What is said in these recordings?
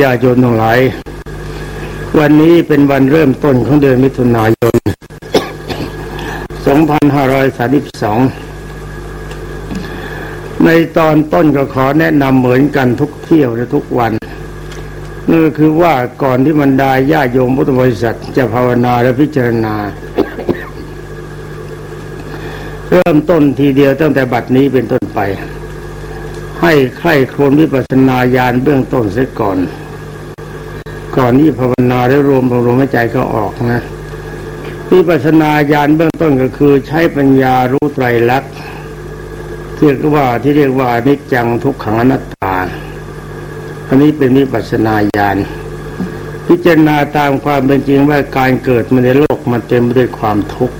ญาโยนทั้งหลาย วันนี้เป็นวันเริ่มต้นของเดือนมิถุนายน 2532 ในตอนต้นก็ขอแนะนำเหมือนกันทุกเที่ยวและทุกวันนั่นคือว่าก่อนที่บรรดาญาโยมพุทธบริษัทจะภาวนาและพิจารณา เริ่มต้นทีเดียวตั้งแต่บัดนี้เป็นต้นไป ให้ใคร่ครวญวิปัสสนาญาณเบื้องต้นเสียก่อน ก่อนที่ภาวนาแล้รวมลมหายใจก็ออกนะวิปัสสนาญาณเบื้องต้นก็คือใช้ปัญญารู้ไตรลักษณ์เรียกว่าที่เรียกว่านิจจังทุกขังอนัตตา อันนี้เป็นวิปัสสนาญาณพิจารณาตามความเป็นจริงว่าการเกิดมาในโลกมันเต็มไปด้วยความทุกข์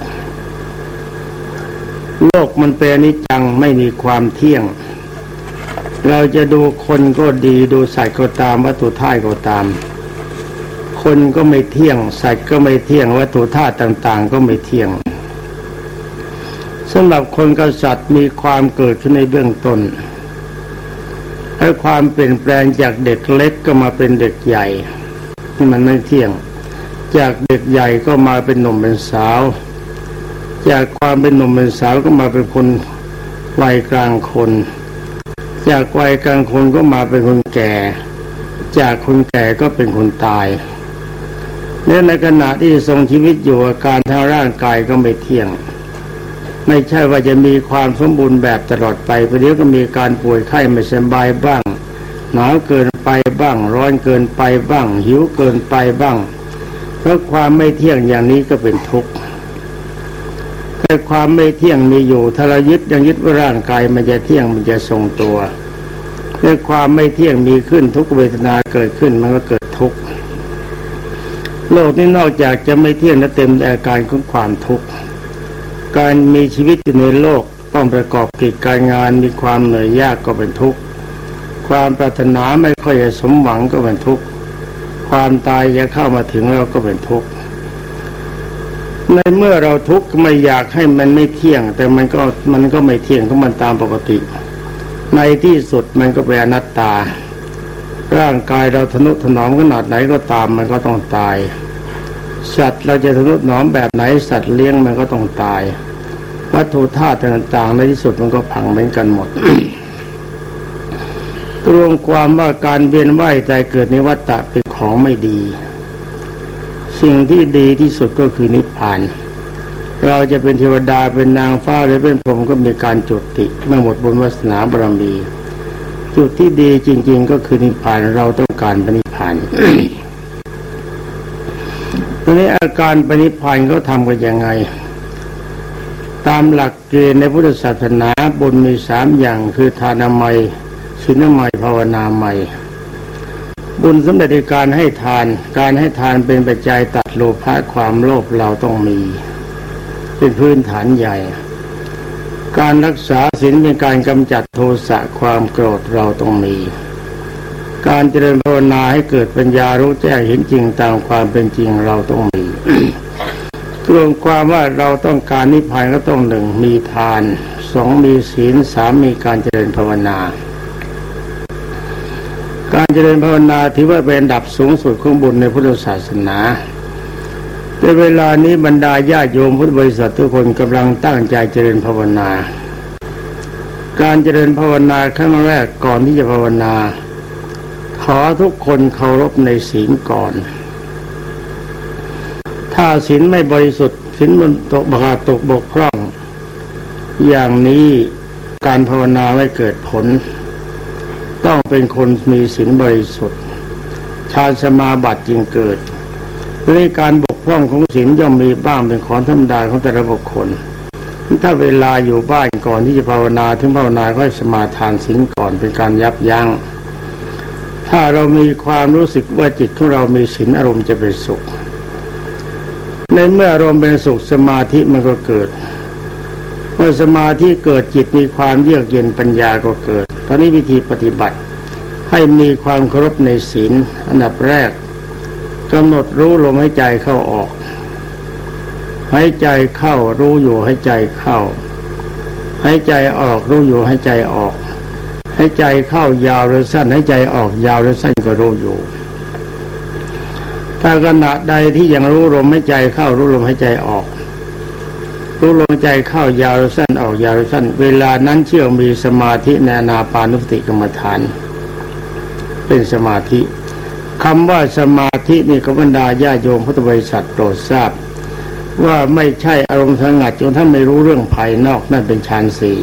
โลกมันเป็นนิจจังไม่มีความเที่ยง เราจะดูคนก็ดีดูสัตว์ก็ตามวัตถุท่ายก็ตาม คนก็ไม่เที่ยง สัตว์ก็ไม่เที่ยงวัตถุธาตุต่าง ๆ ก็ไม่เที่ยงสำหรับคนกับสัตว์มีความเกิดขึ้นในเบื้องต้นและความเปลี่ยนแปลงจากเด็กเล็กก็มาเป็นเด็กใหญ่ที่มันไม่เที่ยง จากเด็กใหญ่ก็มาเป็นหนุ่มเป็นสาว จากความเป็นหนุ่มเป็นสาวก็มาเป็นคนวัยกลางคน จากวัยกลางคนก็มาเป็นคนแก่ จากคนแก่ก็เป็นคนตายเนื่อในขณะที่ทรงชีวิตอยู่อาการทางร่างกายก็ไม่เที่ยง ไม่ใช่ว่าจะมีความสมบูรณ์แบบตลอดไปประเดี๋ยวก็มีการป่วยไข้ไม่สบายบ้าง หนาวเกินไปบ้าง ร้อนเกินไปบ้าง หิวเกินไปบ้างเพราะความไม่เที่ยงอย่างนี้ก็เป็นทุกข์ แต่ความไม่เที่ยงมีอยู่ถ้าเรายึดยังยึดว่าร่างกายมันจะเที่ยงมันจะทรงตัวเมื่ความไม่เที่ยงมีขึ้นทุกเวทนาเกิดขึ้นมันก็เกิดทุกข์โลกนี้นอกจากจะไม่เที่ยงและเต็มอาการของความทุกข์การมีชีวิตอยู่ในโลกต้องประกอบกิจการงานมีความเหนื่อยยากก็เป็นทุกข์ความปรารถนาไม่ค่อยจะสมหวังก็เป็นทุกข์ความตายจะเข้ามาถึงเราก็เป็นทุกข์ ในเมื่อเราทุกข์ไม่อยากให้มันไม่เที่ยง แต่มันก็มันก็ไม่เที่ยงของมันตามปกติ ในที่สุดมันก็เป็นอนัตตา ร่างกายเราทนุถนอมขนาดไหนก็ตามมันก็ต้องตาย สัตว์เราจะทนุถนอมแบบไหนสัตว์เลี้ยงมันก็ต้องตาย วัตถุธาตุต่างๆในที่สุดมันก็พังเหมือนกันหมดรวมความว่าการเวียนว่ายใจเกิดในวัฏฏะเป็นของไม่ดี สิ่งที่ดีที่สุดก็คือนิพพาน เราจะเป็นเทวดาเป็นนางฟ้าหรือเป็นพรหมก็มีการจุติเมื่อหมดบุญวาสนาบารมี จุดที่ดีจริง ๆ ก็คือนิพพานเราต้องการปณิพพานทีนี้อาการปณิพพานเขาทำกันยังไง ตามหลักเกณฑ์ในพุทธศาสนาบุญมีสามอย่างคือทานามัยศีลไมัยภาวนาไมัย บุญสำเร็จในการให้ทาน การให้ทานเป็นปัจจัยตัดโลภะความโลภเราต้องมี เป็นพื้นฐานใหญ่ การรักษาศีลเป็นการกำจัดโทสะความโกรธเราต้องมี การเจริญภาวนาให้เกิดปัญญารู้แจ้งเห็นจริงตามความเป็นจริงเราต้องมีรวมความว่าเราต้องการนิพพานก็ต้องหนึ่งมีทานสองมีศีลสามมีการเจริญภาวนา การเจริญภาวนาถือว่าเป็นดับสูงสุดของบุญในพุทธศาสนาในเวลานี้บรรดาญาโยมพุทธบริษัททุกคนกำลังตั้งใจเจริญภาวนา การเจริญภาวนาครั้งแรกก่อนที่จะภาวนา ขอทุกคนเคารพในศีลก่อน ถ้าศีลไม่บริสุทธิ์ศีลมันตกบาตกบกพร่อง อย่างนี้การภาวนาไม่เกิดผล ต้องเป็นคนมีศีลบริสุทธิ์ฌานสมาบัติจึงเกิดในการบกพร่องของศีลย่อมมีบ้างเป็นของธรรมดาของแต่ละบุคคล ถ้าเวลาอยู่บ้านก่อนที่จะภาวนาถึงภาวนาก็สมาทานศีลก่อนเป็นการยับยัง้งถ้าเรามีความรู้สึกว่าจิตของเรามีศีลอารมณ์จะเป็นสุข ในเมื่ออารมณ์เป็นสุขสมาธิมันก็เกิด เมื่อสมาธิเกิดจิตมีความเยือกเย็นปัญญาก็เกิดตอนนี้วิธีปฏิบัติ ให้มีความเคารพในศีลอันดับแรกกำหนดรู้ลมหายใจเข้าออกหายใจเข้ารู้อยู่หายใจเข้าหายใจออกรู้อยู่หายใจออกหให้ใจเข้ายาวหรือสั้นให้ใจออกยาวหรือสั้นก็รู้อยู่ ถ้าขณะใดที่ยังรู้ลมให้ใจเข้ารู้ลมให้ใจออก รู้ลมใจเข้ายาวหรือสั้นออกยาวหรือสั้น เวลานั้นเชื่อมีสมาธิในนาปานุสติกรรมฐาน เป็นสมาธิคำว่าสมาธินี่กบรรดาญาโยมพุทธบริษัทโปรดทราบ ว่าไม่ใช่อารมณ์สงัดจนท่านไม่รู้เรื่องภายนอกนั่นเป็นฌานสี่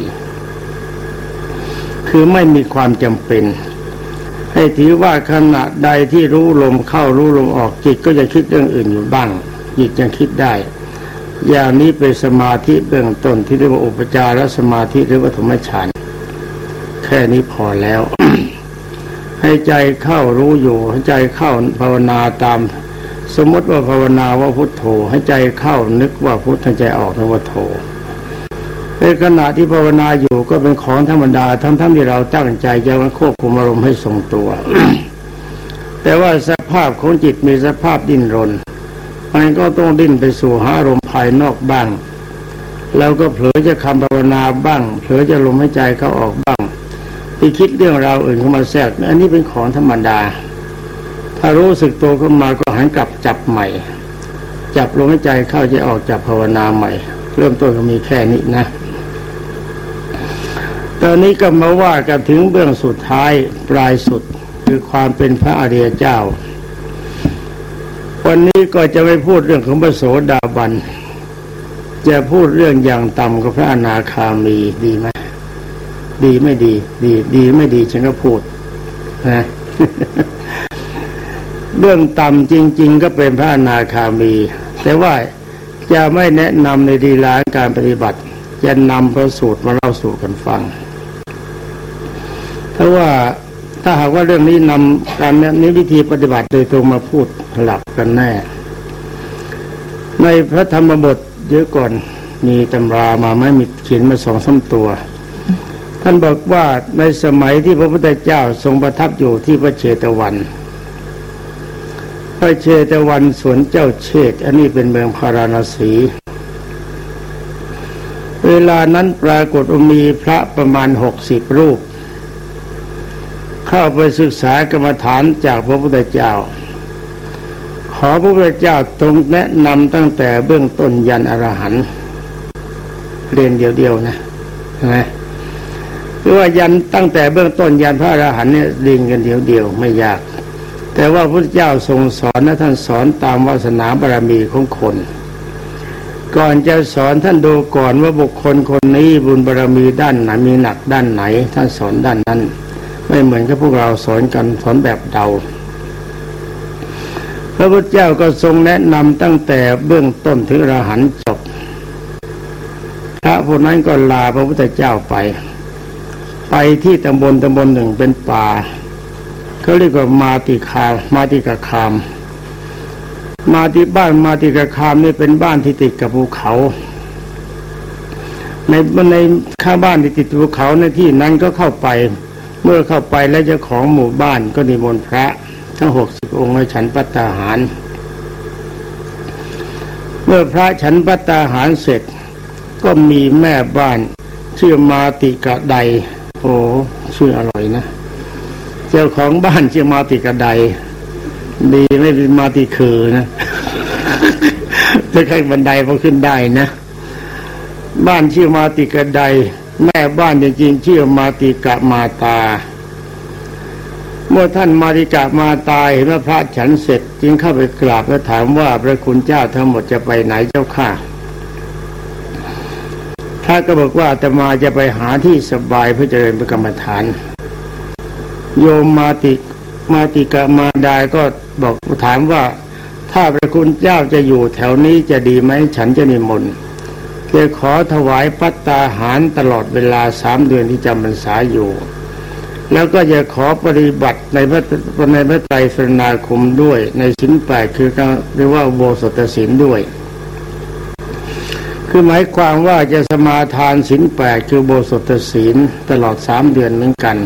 คือไม่มีความจำเป็น ให้ถือว่าขณะใดที่รู้ลมเข้ารู้ลมออกจิตก็จะคิดเรื่องอื่นอยู่บ้างจิตยังคิดได้ อย่างนี้เป็นสมาธิเบื้องต้นที่เรียกว่าอุปจารสมาธิหรือว่าธรรมฌานแค่นี้พอแล้ว ให้ใจเข้ารู้อยู่ให้ใจเข้าภาวนาตาม สมมติว่าภาวนาว่าพุทโธให้ใจเข้านึกว่าพุทธใจออกนึกว่าโธในขณะที่ภาวนาอยู่ก็เป็นของธรรมดาทั้งทั้งที่เราตั้งใจจะมาควบคุมอารมณ์ให้ทรงตัว แต่ว่าสภาพของจิตมีสภาพดิ้นรนมันก็ต้องดิ้นไปสู่หาอารมณ์ภายนอกบ้าง แล้วก็เผลอจะคำภาวนาบ้าง เผลอจะลมให้ใจเข้าออกบ้าง ที่คิดเรื่องราวอื่นเข้ามาแทรกอันนี้เป็นของธรรมดา ถ้ารู้สึกตัวขึ้นมาก็หันกลับจับใหม่ จับลมหายใจเข้าจะออกจับภาวนาใหม่ เริ่มต้นก็มีแค่นี้นะตอนนี้ก็มาว่ากันถึงเบื้องสุดท้ายปลายสุดคือความเป็นพระอริยเจ้า วันนี้ก็จะไม่พูดเรื่องของพระโสดาบัน จะพูดเรื่องอย่างต่ำกับพระอนาคามีดีไหม ดีไม่ดี ดี ดีไม่ดีฉันก็พูดนะเบื้องต่ำจริง ๆ ก็เป็นพระอนาคามี แต่ว่าจะไม่แนะนำในดีลาการปฏิบัติ จะนำพระสูตรมาเล่าสู่กันฟังเพราะว่าถ้าหากว่าเรื่องนี้นำการนี้วิธีปฏิบัติโดยตรงมาพูดหลับกันแน่ ในพระธรรมบทเยอะก่อนมีตำรามาไม่มีเขียนมาสองสาตัว ท่านบอกว่าในสมัยที่พระพุทธเจ้าทรงประทับอยู่ที่พระเชตวัน พระเชตวันสวนเจ้าเชต อันนี้เป็นเมืองพาราณสี เวลานั้นปรากฏมีพระประมาณหกสิบรูป เข้าไปศึกษากรรมฐานจากพระพุทธเจ้า ขอพระพุทธเจ้าตรงแนะนำตั้งแต่เบื้องต้นยันอรหันต์เรียนเดียวๆนะใช่ไหม คือว่ายันตั้งแต่เบื้องต้นยันพระอรหันต์เนี่ยเรียนกันเดียวๆไม่ยาก แต่ว่าพระเจ้าทรงสอนนะท่านสอนตามวาสนาบารมีของคน ก่อนจะสอนท่านดูก่อนว่าบุคคลคนนี้บุญบารมีด้านไหนมีหนักด้านไหน ท่านสอนด้านนั้น ไม่เหมือนกับพวกเราสอนกันสอนแบบเดาพระพุทธเจ้าก็ทรงแนะนำตั้งแต่เบื้องต้นถึงอรหันต์จบพระพวกนั้นก็ลาพระพุทธเจ้าไป ไปที่ตำบลตำบลหนึ่งเป็นป่าเขาเรียกว่ามาติคามาติกาคาม มาติบ้านมาติกาคามนี่เป็นบ้านที่ติดกับภูเขา ในในข้าบ้านที่ติดภูเขาในที่นั้นก็เข้าไป เมื่อเข้าไปแล้วเจ้าของหมู่บ้านก็นิมนต์พระ ทั้งหกสิบองค์ให้ฉันปัตตาหาร เมื่อพระฉันปัตตาหารเสร็จก็มีแม่บ้านชื่อมาติกะได โอ้ชื่ออร่อยนะ เจ้าของบ้านชื่อมาติกะไดดีไม่เป็นมาติคือนะจะใครบันไดพอขึ้นได้นะ บ้านชื่อมาติกะไดแม่บ้านจริงๆชื่อมาติกะมาตา เมื่อท่านมาติกะมาตายเมื่อพระฉันเสร็จ จึงเข้าไปกราบและถามว่าพระคุณเจ้าทั้งหมดจะไปไหนเจ้าข้า พระก็บอกว่าจะมาจะไปหาที่สบายเพื่อเจริญปกรรมฐาน โยมมาติมาติกะมาดายก็บอกถามว่า ถ้าพระคุณเจ้าจะอยู่แถวนี้จะดีไหมฉันจะนิมนต์จะขอถวายพัตตาหารตลอดเวลาสามเดือนที่จำพรรษาอยู่ แล้วก็จะขอปฏิบัติในพระในพระไตรสรณาคมด้วยในสินแปดคือเรียกว่าโบสถศินด้วย คือหมายความว่าจะสมาทานสินแปดคือโบสถศีลตลอดสามเดือนเหมือนกัน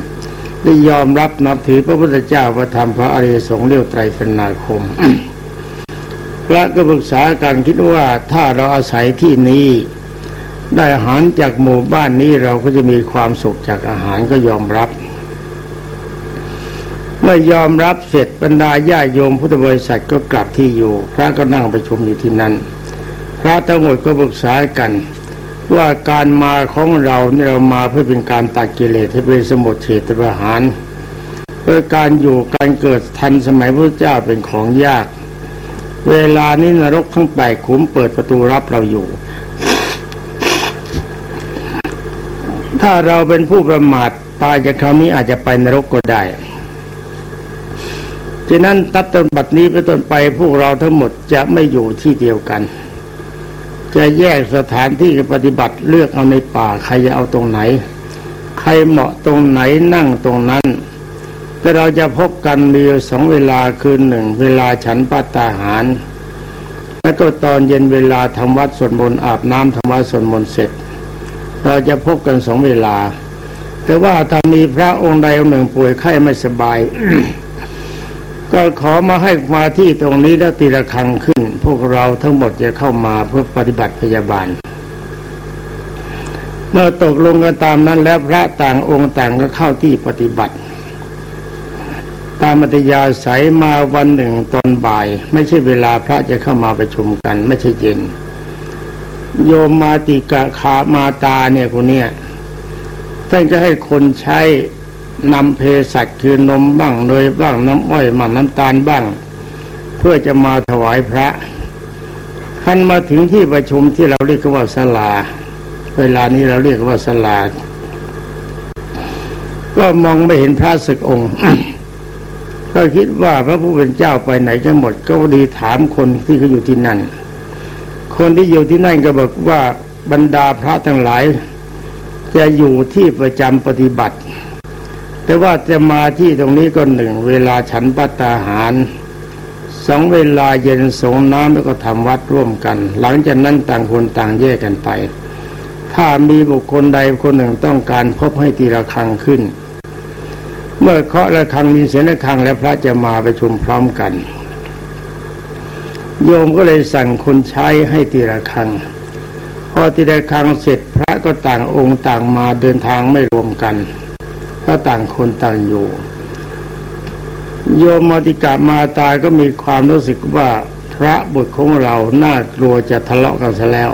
ได้ยอมรับนับถือพระพุทธเจ้าพระธรรมพระอริยสงฆ์เรียวไตรสรณาคมพระก็ปรึกษากันคิดว่าถ้าเราอาศัยที่นี้ ได้อาหารจากหมู่บ้านนี้เราก็จะมีความสุขจากอาหารก็ยอมรับ เมื่อยอมรับเสร็จบรรดาญาโยมพุทธบริษัทก็กลับที่อยู่ พระก็นั่งประชุมอยู่ที่นั้น พระทั้งหมดก็ปรึกษากันว่าการมาของเราเนี่ยเรามาเพื่อเป็นการตัดกิเลสให้เป็นสมุทเฉตประหาร เพื่อการอยู่การเกิดทันสมัยพระเจ้าเป็นของยาก เวลานี้นรกทั้งแปดขุมเปิดประตูรับเราอยู่ ถ้าเราเป็นผู้ประมาทตายจากคราวนี้อาจจะไปนรกก็ได้ฉะนั้นตัดต้นบัดนี้ไปต้นไปพวกเราทั้งหมดจะไม่อยู่ที่เดียวกัน จะแยกสถานที่ปฏิบัติเลือกเอาในป่า ใครจะเอาตรงไหน ใครเหมาะตรงไหนนั่งตรงนั้น แต่เราจะพบกันมีสองเวลาคืนหนึ่งเวลาฉันปัตตาหาร แล้วก็ตอนเย็นเวลาทำวัดสวดมนต์อาบน้ำทำวัดสวดมนต์เสร็จ เราจะพบกันสองเวลา แต่ว่าถ้ามีพระองค์ใดองค์หนึ่งป่วยไข้ไม่สบาย ก็ขอมาให้มาที่ตรงนี้แล้วตีระคังขึ้น พวกเราทั้งหมดจะเข้ามาเพื่อปฏิบัติพยาบาล เมื่อตกลงกันตามนั้นแล้วพระต่างองค์ต่างก็เข้าที่ปฏิบัติ ตามมัตยาสายมาวันหนึ่งตอนบ่าย ไม่ใช่เวลาพระจะเข้ามาประชุมกัน ไม่ใช่เย็น โยมมาติกะขามาตาเนี่ยคนเนี้ยท่านจะให้คนใช้ นำเพสัตคือนมบ้างเนยบ้างน้ำอ้อยมันน้ำตาลบ้าง เพื่อจะมาถวายพระท่านมาถึงที่ประชุมที่เราเรียกว่าสลา เวลานี้เราเรียกว่าสลา ก็มองไม่เห็นพระศึกองค์ก็คิดว่าพระผู้เป็นเจ้าไปไหนกันหมด ก็ดีถามคนที่เขาอยู่ที่นั่น คนที่อยู่ที่นั่นก็บอกว่าบรรดาพระทั้งหลาย จะอยู่ที่ประจำปฏิบัติ แต่ว่าจะมาที่ตรงนี้ก็หนึ่งเวลาฉันปัตตาหารสองเวลาเย็นสงน้ำแล้วก็ทำวัดร่วมกัน หลังจากนั้นต่างคนต่างแยกกันไป ถ้ามีบุคคลใดคนหนึ่งต้องการพบให้ตีระฆังขึ้น เมื่อเคาะระฆังมีเสียงระฆังและพระจะมาประชุมพร้อมกัน โยมก็เลยสั่งคนใช้ให้ตีระฆังพอตีระฆังเสร็จพระก็ต่างองค์ต่างมาเดินทางไม่รวมกัน ก็ต่างคนต่างอยู่ โยมมติกามาตายก็มีความรู้สึกว่าพระบุตรของเราน่ากลัวจะทะเลาะกันซะแล้ว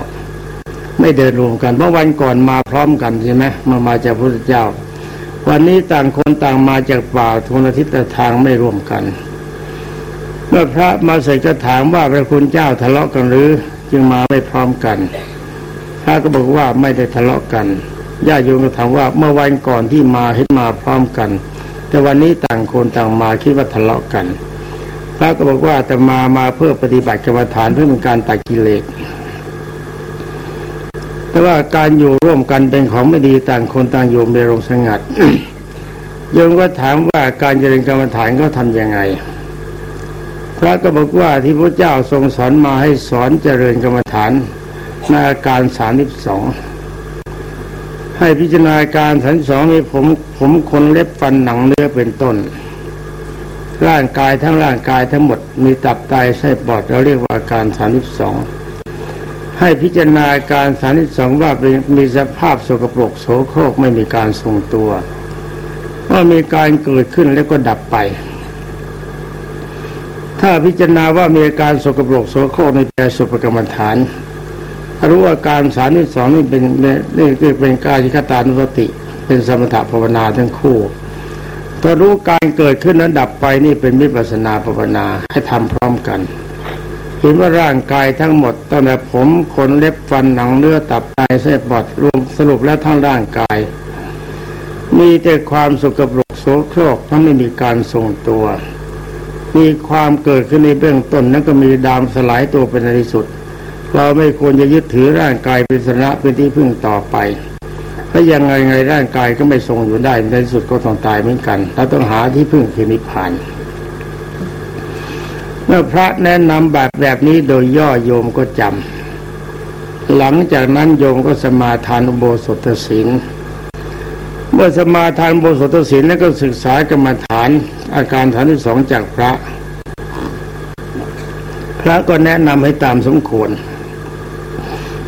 ไม่เดินรวมกันเมื่อวันก่อนมาพร้อมกันใช่ไหมมามาจากพระพุทธเจ้า วันนี้ต่างคนต่างมาจากป่าทุนทิศทางไม่ร่วมกัน เมื่อพระมาเสร็จก็ถามว่าพระคุณเจ้าทะเลาะกันหรือ จึงมาไม่พร้อมกันพระก็บอกว่าไม่ได้ทะเลาะกัน ญาติโยมก็ถามว่าเมื่อวันก่อนที่มาให้มาพร้อมกัน แต่วันนี้ต่างคนต่างมาคิดว่าทะเลาะกันพระก็บอกว่าแต่มามาเพื่อปฏิบัติกรรมฐานเพื่อเป็นการตัดกิเลสแต่ว่าการอยู่ร่วมกันเป็นของไม่ดีต่างคนต่างอยู่ในรงสงัดโยมก็ถามว่าการเจริญกรรมฐานก็ทํำยังไง พระก็บอกว่าที่พระเจ้าทรงสอนมาให้สอนเจริญกรรมฐานในอาการสามสิบสอง ให้พิจารณาการสันสองมีผมผมคนเล็บฟันหนังเนื้อเป็นต้น ร่างกายทั้งร่างกายทั้งหมดมีตับไตไส้ปอดเราเรียกว่าการสามสิบสองให้พิจารณาการสามสิบสองว่าเป็นมีสภาพสกปรกโสโครกไม่มีการทรงตัวว่ามีการเกิดขึ้นแล้วก็ดับไป ถ้าพิจารณาว่ามีการสกปรกโสโครกในแปลสุปกรรมฐาน รู้ว่าการสารที่สองนี่เป็นนี่คือเป็นกายคตานุสติ เป็นสมถะภาวนาทั้งคู่ถ้ารู้การเกิดขึ้นนั้นดับไปนี่เป็นวิปัสนาภาวนาให้ทำพร้อมกันเห็นว่าร่างกายทั้งหมดตั้งแต่ผมขนเล็บฟันหนังเนื้อตับไตเส้นปอดรวมสรุปแล้วทั้งร่างกาย มีแต่ความสุกปรกโสโครกทั้งไม่มีการทรงตัว มีความเกิดขึ้นในเบื้องต้นนั้นก็มีดามสลายตัวเป็นในที่สุด เราไม่ควรจะยึดถือร่างกายเป็นสนะเป็นที่พึ่งต่อไปถ้ายังไงไงร่างกายก็ไม่ทรงอยู่ได้ในสุดก็ต้องตายเหมือนกันเราต้องหาที่พึ่งคือนิพพาน เมื่อพระแนะนำแบบแบบนี้โดยย่อโยมก็จำหลังจากนั้นโยมก็สมาทานอุโบสถศีลเมื่อสมาทานอุโบสถศีลแล้วก็ศึกษากรรมฐาน อาการฐานที่สองจากพระ พระก็แนะนำให้ตามสมควร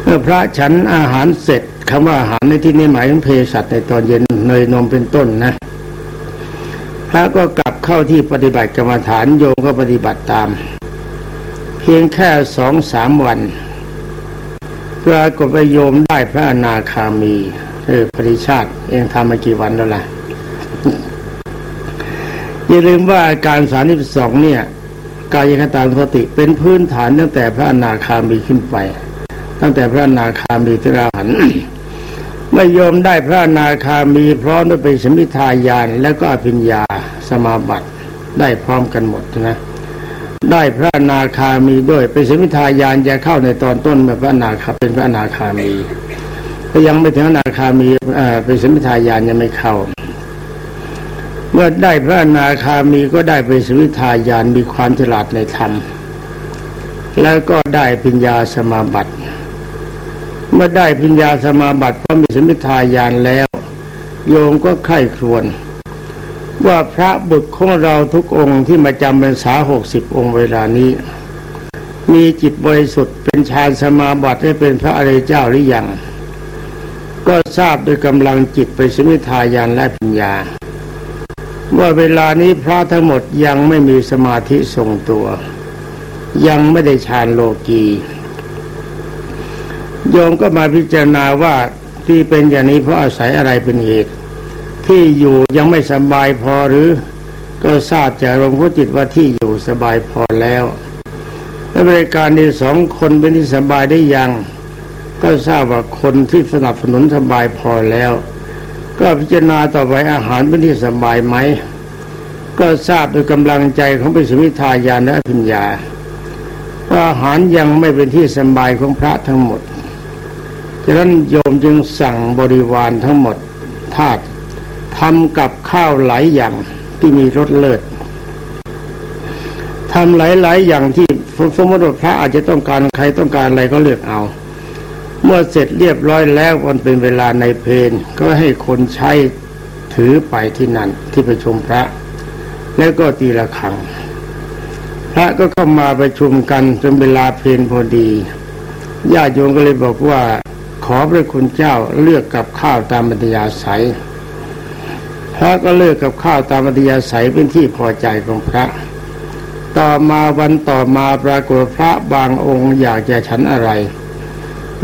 เมื่อพระฉันอาหารเสร็จคำว่าอาหารในที่นี้หมายถึงเพสัตในตอนเย็นเนยนมเป็นต้นนะ พระก็กลับเข้าที่ปฏิบัติกรรมฐานโยมก็ปฏิบัติตาม เพียงแค่สองสามวันปรากฏไปโยมได้พระอนาคามีเออปริชาติเองทำมากี่วันแล้วล่ะอย่าลืมว่าการสามิสองเนี่ย กายคตาสติเป็นพื้นฐานตั้งแต่พระอนาคามีขึ้นไป ตั้งแต่พระนาคามีที่ราหันเมื่อโยมได้พระนาคามีพร้อมด้วยเป็นสมิทายานแล้วก็อภิญญาสมาบัติได้พร้อมกันหมดนะได้พระนาคามีด้วยเป็นสมิทายานจะเข้าในตอนต้นเมื่อพระนาคาเป็นพระนาคามีก็ยังไม่ถึงนาคามีเป็นสมิทายานยังไม่เข้า เมื่อได้พระนาคามีก็ได้เป็นสมิทายานมีความฉลาดในธรรมแล้วก็ได้ปัญญาสมาบัติ เมื่อได้ปัญญาสมาบัติพร้อมมีสมิทายานแล้ว โยมก็ไข้ครวน ว่าพระบุตรของเราทุกองค์ที่มาจำเป็นสาหกสิบองค์เวลานี้ มีจิตบริสุทธิ์เป็นฌานสมาบัติให้เป็นพระอริยเจ้าหรือยังก็ทราบโดยกำลังจิตไปสมิทายานและปัญญา ว่าเวลานี้พระทั้งหมดยังไม่มีสมาธิทรงตัว ยังไม่ได้ฌานโลกี โยมก็มาพิจารณาว่าที่เป็นอย่างนี้เพราะอาศัยอะไรเป็นเหตุ ที่อยู่ยังไม่สบายพอหรือ ก็ทราบจากหลวงพ่อจิตว่าที่อยู่สบายพอแล้วและบริการที่สองคนเป็นที่สบายได้ยัง ก็ทราบว่าคนที่สนับสนุนสบายพอแล้ว ก็พิจารณาต่อไปอาหารเป็นที่สบายไหมก็ทราบโดยกำลังใจของปิสมิทายานและพิญญาว่าอาหารยังไม่เป็นที่สบายของพระทั้งหมด ฉะนั้นโยมจึงสั่งบริวารทั้งหมดทาตทำกับข้าวหลายอย่างที่มีรสเลิศทำหลายๆอย่างที่สมมติว่าพระอาจจะต้องการใครต้องการอะไรก็เลือกเอา เมื่อเสร็จเรียบร้อยแล้ววันเป็นเวลาในเพนก็ให้คนใช้ถือไปที่นั่นที่ประชุมพระ แล้วก็ตีละครัง พระก็เข้ามาประชุมกันจนเวลาเพนพอดีญาติโยมก็เลยบอกว่า ขอพระคุณเจ้าเลือกกับข้าวตามบัญยาศัยพระก็เลือกกับข้าวตามอัธยาศัยเป็นที่พอใจของพระ ต่อมาวันต่อมาปรากฏพระบางองค์อยากจะฉันอะไร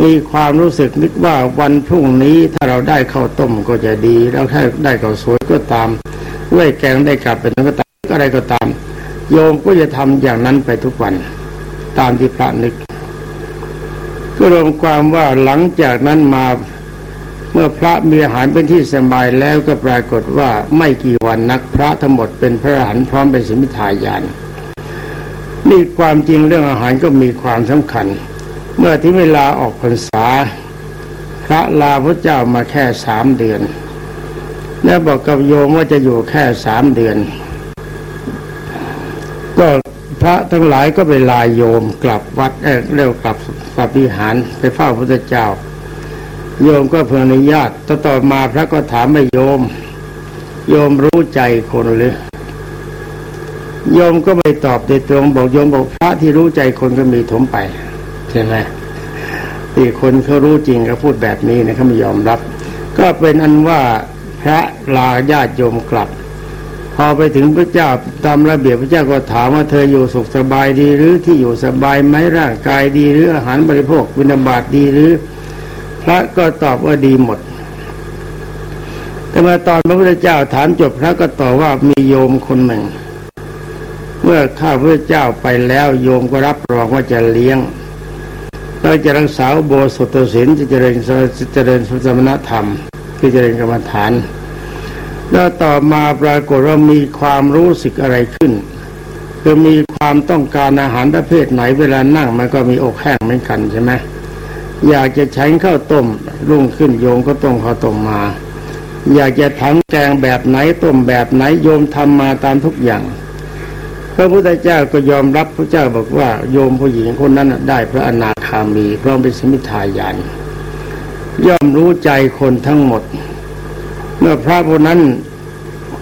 มีความรู้สึกนึกว่าวันพรุ่งนี้ถ้าเราได้ข้าวต้มก็จะดี แล้วถ้าได้ข้าวสวยก็ตามด้วยแกงได้กลับเป็นก็ตามก็ได้ก็ตาม โยมก็จะทำอย่างนั้นไปทุกวัน ตามที่พระนึก ก็รวมความว่าหลังจากนั้นมาเมื่อพระมีอาหารเป็นที่สบายแล้วก็ปรากฏว่าไม่กี่วันนักพระทั้งหมดเป็นพระอรหันต์พร้อมเป็นสมิทายานนี่ความจริงเรื่องอาหารก็มีความสำคัญ เมื่อที่เวลาออกพรรษา พระลาพระเจ้ามาแค่สามเดือน แล้วบอกกับโยมว่าจะอยู่แค่สามเดือน ก็ พระทั้งหลายก็ไปลาโยมกลับวัดเออเร็วกลับปฏิหารไปเฝ้าพระเจ้า โยมก็เพื่ออนุญาตต่อต่อมาพระก็ถามไม่โยม โยมรู้ใจคนหรือโยมก็ไม่ตอบโดยตรงบอกโยมบอกพระที่รู้ใจคนก็มีถมไปใช่ไหมที่คนเขารู้จริงเขาพูดแบบนี้นะเขาไม่ยอมรับ ก็เป็นอันว่าพระลาญาติโยมกลับ พอไปถึงพระเจ้าตามระเบียบพระเจ้าก็ถามว่าเธออยู่สุขสบายดีหรือที่อยู่สบายไหมร่างกายดีหรืออาหารบริโภควินาบาตดีหรือ พระก็ตอบว่าดีหมด แต่มาตอนพระพุทธเจ้าถามจบพระก็ตอบว่ามีโยมคนหนึ่ง เมื่อข้าพระเจ้าไปแล้วโยมก็รับรองว่าจะเลี้ยงเราจะรักษาโบสถศีลจะเจริญจะเจริญสมณธรรมคือเจริญกรรมฐาน แล้วต่อมาปรากฏว่ามีความรู้สึกอะไรขึ้นคือมีความต้องการอาหารประเภทไหนเวลานั่งมันก็มีอกแห้งเหมือนกันใช่ไหมอยากจะใช้ข้าวต้มรุ่งขึ้นโยมก็ต้มข้าวต้มมา อยากจะทำแกงแบบไหนต้มแบบไหนโยมทำมาตามทุกอย่าง พระพุทธเจ้าก็ยอมรับพระเจ้าบอกว่าโยมผู้หญิงคนนั้นได้พระอนาคามีพร้อมเป็นสมิทายานย่อมรู้ใจคนทั้งหมด เมื่อพระผู้นั้น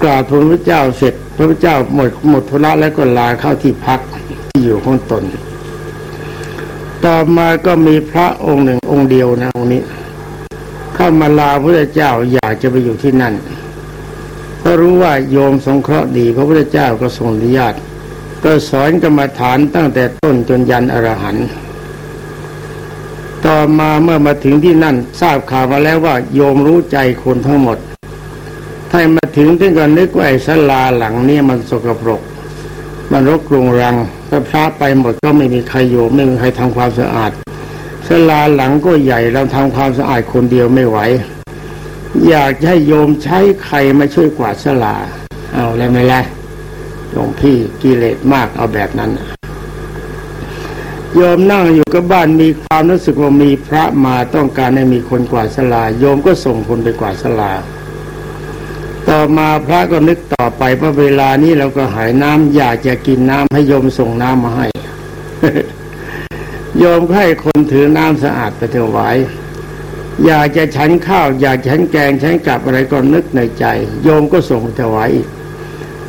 กล่าวทูลพระเจ้าเสร็จ พระเจ้าหมดหมดธุระแล้วก็ลาเข้าที่พักที่อยู่ของตน ต่อมาก็มีพระองค์หนึ่งองค์เดียวนะองค์นี้ เข้ามาลาพระเจ้าอยากจะไปอยู่ที่นั่นก็รู้ว่าโยมสงเคราะห์ดี พระพุทธเจ้าก็ทรงอนุญาตก็สอนกรรมฐานตั้งแต่ต้นจนยันอรหันต์ต่อมาเมื่อมาถึงที่นั่นทราบข่าวมาแล้วว่าโยมรู้ใจคนทั้งหมด ถ้ามาถึงที่ก็นึกว่าไอ้ศาลาหลังนี้มันสกปรก มันรกรุงรังถ้าพระไปหมดก็ไม่มีใครโยมไม่มีใครทำความสะอาดศาลาหลังก็ใหญ่เราทำความสะอาดคนเดียวไม่ไหว อยากให้โยมใช้ใครมาช่วยกวาดศาลา เอาแล้วไม่ละหลวงพี่กิเลสมากเอาแบบนั้นโยมนั่งอยู่กับบ้านมีความรู้สึกว่ามีพระมาต้องการให้มีคนกวาดศาลา โยมก็ส่งคนไปกวาดศาลา มาพระก็นึกต่อไปว่าเวลานี้เราก็หายน้ำอยากจะกินน้ำให้โยมส่งน้ำมาให้ โยมให้คนถือน้ำสะอาดไปถวายอยากจะฉันข้าว อยากฉันแกงฉันกลับอะไรก็นึกในใจ โยมก็ส่งถวายอีก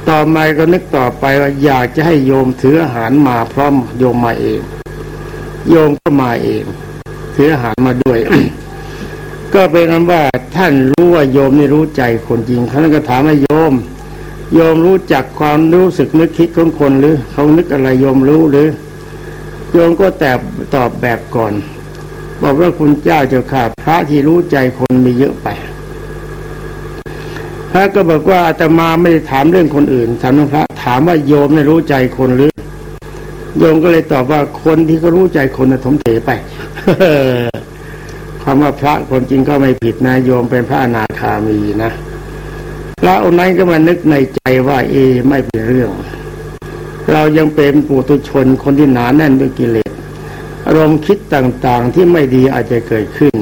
ต่อมาก็นึกต่อไปว่าอยากจะให้โยมถืออาหารมาพร้อมโยมมาเอง โยมก็มาเอง ถืออาหารมาด้วย ก็เป็นคำว่าท่านรู้ว่าโยมนี่รู้ใจคนจริงเขาก็ถามว่าโยม โยมรู้จักความรู้สึกนึกคิดของคนหรือเขานึกอะไรโยมรู้หรือ โยมก็แต่ตอบแบบก่อน บอกว่าคุณเจ้าเจ้าข่าพระที่รู้ใจคนมีเยอะไปพระก็บอกว่าอาตมาไม่ได้ถามเรื่องคนอื่นถามพระถามว่าโยมไม่รู้ใจคนหรือ โยมก็เลยตอบว่าคนที่เขารู้ใจคนน่ะถมเถไป คำว่าพระคนจริงก็ไม่ผิดนะโยมเป็นพระอนาคามีนะพระองค์นั้นก็มานึกในใจว่า เอ ไม่เป็นเรื่อง เรายังเป็นปุถุชนคนที่หนาแน่นด้วยกิเลสอารมณ์คิดต่างๆที่ไม่ดีอาจจะเกิดขึ้น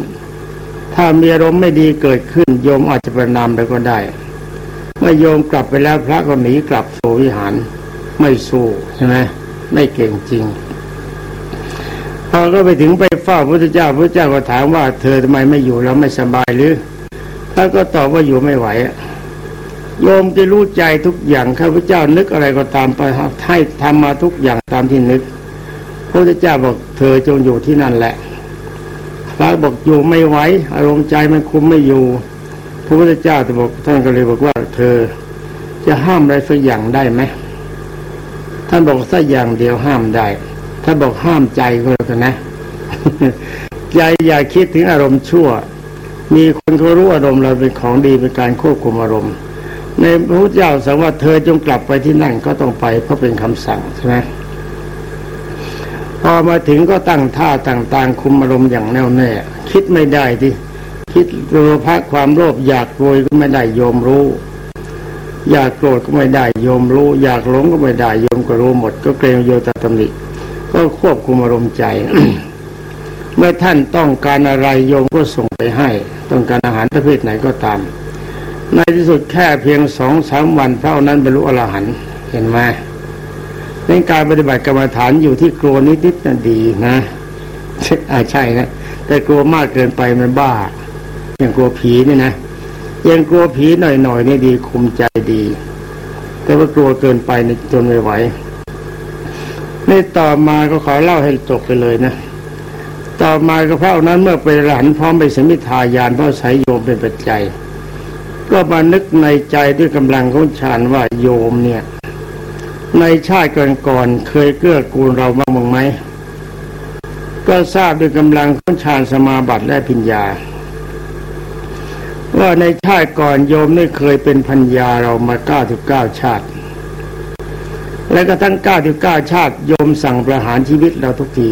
ถ้ามีอารมณ์ไม่ดีเกิดขึ้น โยมอาจจะประนามไปก็ได้ เมื่อโยมกลับไปแล้วพระก็หนีกลับโสวิหารไม่สู้ใช่ไหมไม่เก่งจริง พอก็ไปถึงไปเฝ้าพระพุทธเจ้าพระเจ้าก็ถามว่า เธอทำไมไม่อยู่แล้วไม่สบายหรือท่านก็ตอบว่าอยู่ไม่ไหวโยมจะรู้ใจทุกอย่างข้าพเจ้านึกอะไรก็ตามไปให้ทำมาทุกอย่างตามที่นึก พระพุทธเจ้าบอกเธอจงอยู่ที่นั่นแหละพระบอกอยู่ไม่ไหวอารมณ์ใจมันคุมไม่อยู่ พระพุทธเจ้าจะบอกท่านก็เลยบอกว่า เธอจะห้ามอะไรสักอย่างได้ไหมท่านบอกสักอย่างเดียวห้ามได้ ถ้าบอกห้ามใจก็แล้วกันนะใจอย่าคิดถึงอารมณ์ชั่ว มีคนเขารู้อารมณ์เราเป็นของดีเป็นการควบคุมอารมณ์ ในพระพุทธเจ้าสั่งว่าเธอจงกลับไปที่นั่นก็ต้องไปเพราะเป็นคำสั่งใช่ไหมพอมาถึงก็ตั้งท่าต่าง ๆ คุมอารมณ์อย่างแน่วแน่คิดไม่ได้ที่คิดโลภะความโลภอยากโวยก็ไม่ได้โยมรู้ อยากโกรธก็ไม่ได้โยมรู้ อยากหลงก็ไม่ได้โยมก็รู้หมด ก็เกรงโยตตมิ ก็ควบคุมอารมณ์ใจ เมื่อท่านต้องการอะไรโยมก็ส่งไปให้ ต้องการอาหารประเภทไหนก็ตาม ในที่สุดแค่เพียงสองสามวันพระนั้นบรรลุอรหันต์เห็นไหมในการปฏิบัติกรรมฐานอยู่ที่กลัวนิดๆนั่นดีนะอาใช่นะแต่กลัวมากเกินไปมันบ้า อย่างกลัวผีนี่นะยังกลัวผีหน่อยๆนี่ดีคุมใจดี แต่ว่ากลัวเกินไปในจนไม่ไหว นต่อมาก็ขอเล่าให้จบไปเลยนะต่อมาก็พระนั้นเมื่อไปหลันพร้อมไปสมิทายานเพราะใช้โยมเป็นปัจจัย ก็มานึกในใจด้วยกำลังของฌานว่าโยมเนี่ย ในชาติก่อนๆเคยเกื้อกูลเราบ้างไหมก็ทราบด้วยกำลังของฌานสมาบัติและพิญญา ว่าในชาติก่อนโยมไม่เคยเป็นพัญญาเรามาเก้าถึงเก้าชาติ และก็ทั้งเก้าถึงเก้าชาติโยมสั่งประหารชีวิตเราทุกที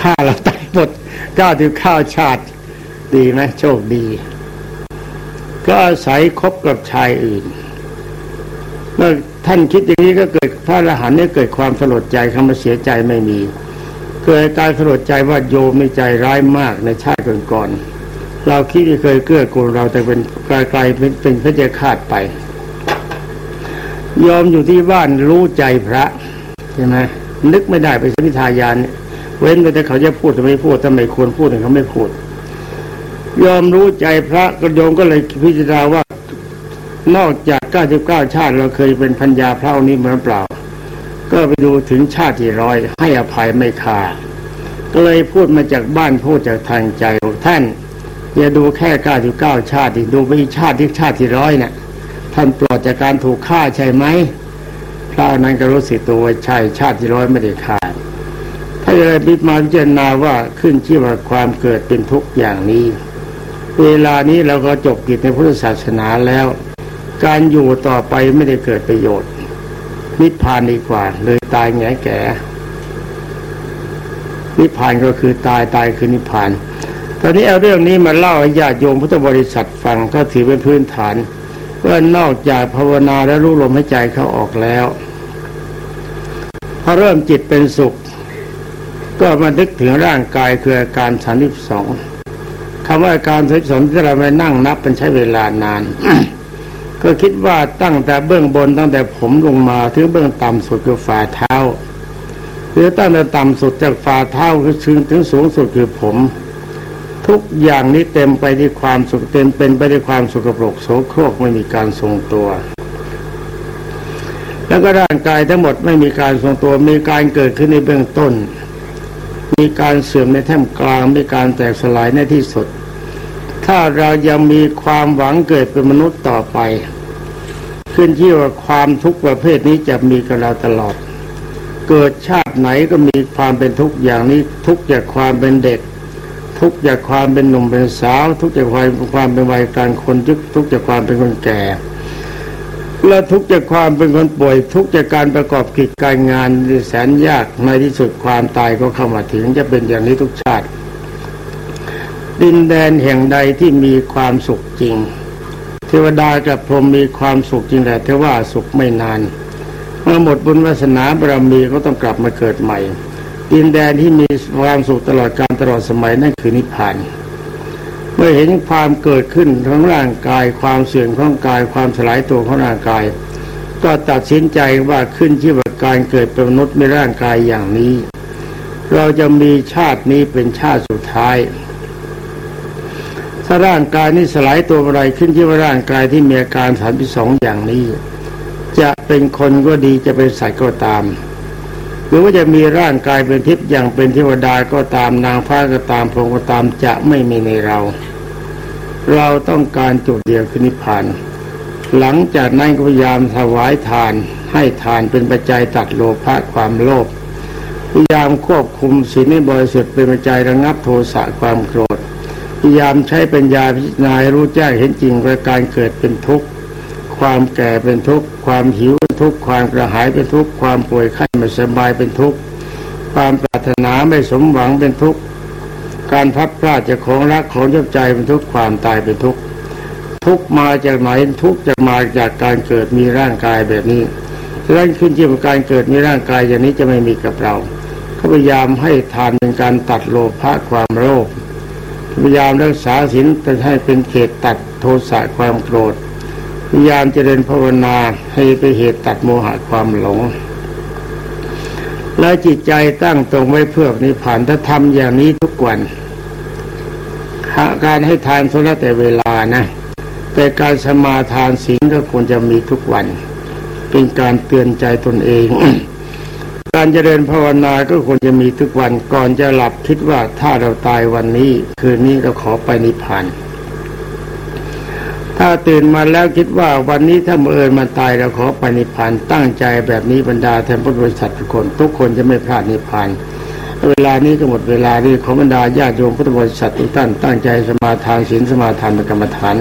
ฆ่าเราตายหมดเก้าถึงเก้าชาติดีไหมโชคดี ก็อาศัยคบกับชายอื่นเมื่อท่านคิดอย่างนี้ก็เกิดพระอรหันต์เนี่ยเกิดความสลดใจคำว่าเสียใจไม่มี เกิดการสลดใจว่าโยมในใจร้ายมากในชาติก่อนๆเราคิดที่เคยเกื้อกูลเราแต่เป็นไกลๆเป็นเป็นพระเจ้าขาดไป ยอมอยู่ที่บ้านรู้ใจพระใช่ไหมนึกไม่ได้ไปสมิทายานเว้นแต่เขาจะพูดแต่ไม่พูดถ้าไม่ควรพูดเขาไม่พูด ยอมรู้ใจพระก็โยมก็เลยพิจารณาว่านอกจาก 99 ชาติเราเคยเป็นพัญญาพระนี้เหมือนเปล่า ก็ไปดูถึงชาติที่ร้อยให้อภัยไม่ขาก็เลยพูดมาจากบ้านพูดจากทางใจท่าน อย่าดูแค่ 99 ชาติดูไปชาติที่ชาติที่ร้อยเนะ่ย ท่านปลอดจากการถูกฆ่าใช่ไหมพระนั้นก็รู้สึกตัวใช่ชาติที่ร้อยไม่ได้ฆ่าถ้าจะพิจารณาว่าขึ้นชื่อว่าความเกิดเป็นทุกข์อย่างนี้ เวลานี้เราก็จบกิจในพุทธศาสนาแล้ว การอยู่ต่อไปไม่ได้เกิดประโยชน์ นิพพานดีกว่า เลยตายแง่แก่นิพพานก็คือตายตายคือนิพพาน ตอนนี้เอาเรื่องนี้มาเล่าให้ญาติโยมพุทธบริษัทฟังก็ถือเป็นพื้นฐาน ว่านอกจากภาวนาและรู้ลมหายใจเขาออกแล้วพอเริ่มจิตเป็นสุข ก็มานึกถึงร่างกายคืออาการสามสิบสองคำว่าอาการสามสิบสองที่เราไปนั่งนับเป็นใช้เวลานาน ก็คิดว่าตั้งแต่เบื้องบนตั้งแต่ผมลงมาถึงเบื้องต่ำสุดคือฝ่าเท้า หรือตั้งแต่ต่ำสุดจากฝ่าเท้าคือถึงถึงสูงสุดคือผม ทุกอย่างนี้เต็มไปด้วยความสุขเต็มเป็นไปด้วยความสุขปรกโสโครกไม่มีการทรงตัว แล้วก็ร่างกายทั้งหมดไม่มีการทรงตัว มีการเกิดขึ้นในเบื้องต้น มีการเสื่อมในแท่มกลางมีการแตกสลายในที่สุด ถ้าเรายังมีความหวังเกิดเป็นมนุษย์ต่อไป ขึ้นที่ว่าความทุกข์ประเภทนี้จะมีกับเราตลอด เกิดชาติไหนก็มีความเป็นทุกข์อย่างนี้ทุกข์จากความเป็นเด็ก ทุกข์จากความเป็นหนุ่มเป็นสาว ทุกข์จากความความเป็นวัยกลางคนทุกทุกข์จากความเป็นคนแก่ และทุกจากความเป็นคนป่วย ทุกจากการประกอบกิจการงานที่แสนยากในที่สุดความตายก็เข้ามาถึงจะเป็นอย่างนี้ทุกชาติ ดินแดนแห่งใดที่มีความสุขจริง เทวดากับพรหมมีความสุขจริงแต่เทว่าสุขไม่นานเมื่อหมดบุญวาสนาบารมีก็ต้องกลับมาเกิดใหม่ ดินแดนที่มีความสุขตลอดการตลอดสมัยนั่นคือนิพพาน เมื่อเห็นความเกิดขึ้นของร่างกาย ความเสื่อมของกาย ความสลายตัวของร่างกาย ก็ตัดสินใจว่าขึ้นที่ว่าการเกิดเป็นมนุษย์ในร่างกายอย่างนี้ เราจะมีชาตินี้เป็นชาติสุดท้ายถ้าร่างกายนี้สลายตัวอะไรขึ้นที่ว่าร่างกายที่มีอาการสามที่สองอย่างนี้ จะเป็นคนก็ดีจะเป็นสัตว์ก็ตาม หรือว่าจะมีร่างกายเป็นทิพย์อย่างเป็นเทวดาก็ตามนางฟ้าก็ตามพรหมก็ตามจะไม่มีในเรา เราต้องการจุดเดียวคือนิพพาน หลังจากนั้นก็พยายามถวายทาน ให้ทานเป็นปัจจัยตัดโลภะความโลภพยายามควบคุมศีลให้บริสุทธิ์เป็นปัจจัยระงับโทสะความโกรธพยายามใช้ปัญญาพิจารณารู้แจ้งเห็นจริงว่าการเกิดเป็นทุกข์ ความแก่เป็นทุกข์ความหิวเป็นทุกข์ความกระหายเป็นทุกข์ความป่วยไข้ไม่สบายเป็นทุกข์ความปรารถนาไม่สมหวังเป็นทุกข์การพัดพลาดจากของรักของชอบใจเป็นทุกข์ความตายเป็นทุกข์ทุกข์มาจากไหนทุกข์จะมาจากการเกิดมีร่างกายแบบนี้ดังนั้นขึ้นที่การเกิดมีร่างกายอย่างนี้จะไม่มีกับเราเขาพยายามให้ทานเป็นการตัดโลภะความโลภพยายามรักษาศีลแต่ให้เป็นเขตตัดโทสะความโกรธ พยายามเจริญภาวนาให้เป็นเหตุตัดโมหะความหลง และจิตใจตั้งตรงไว้เพื่อนิพพานถ้าทำอย่างนี้ทุกวันการให้ทานโซละแต่เวลานะ แต่การสมาทานศีลก็ควรจะมีทุกวัน เป็นการเตือนใจตนเอง การเจริญภาวนาก็ควรจะมีทุกวันก่อนจะหลับคิดว่าถ้าเราตายวันนี้ คืนนี้เราขอไปนิพพาน ถ้าตื่นมาแล้วคิดว่าวันนี้ถ้าเมื่อเอิญมาตายเราขอไปนิพพานตั้งใจแบบนี้บรรดาแทนพุทธบริษัททุกคน ทุกคนจะไม่พลาดนิพพานเวลานี้ก็หมดเวลานี้ขอบรรดาญาติโยมพุทธบริษัททุกท่านตั้งใจสมาทานศีลสมาทานเป็นกรรมฐาน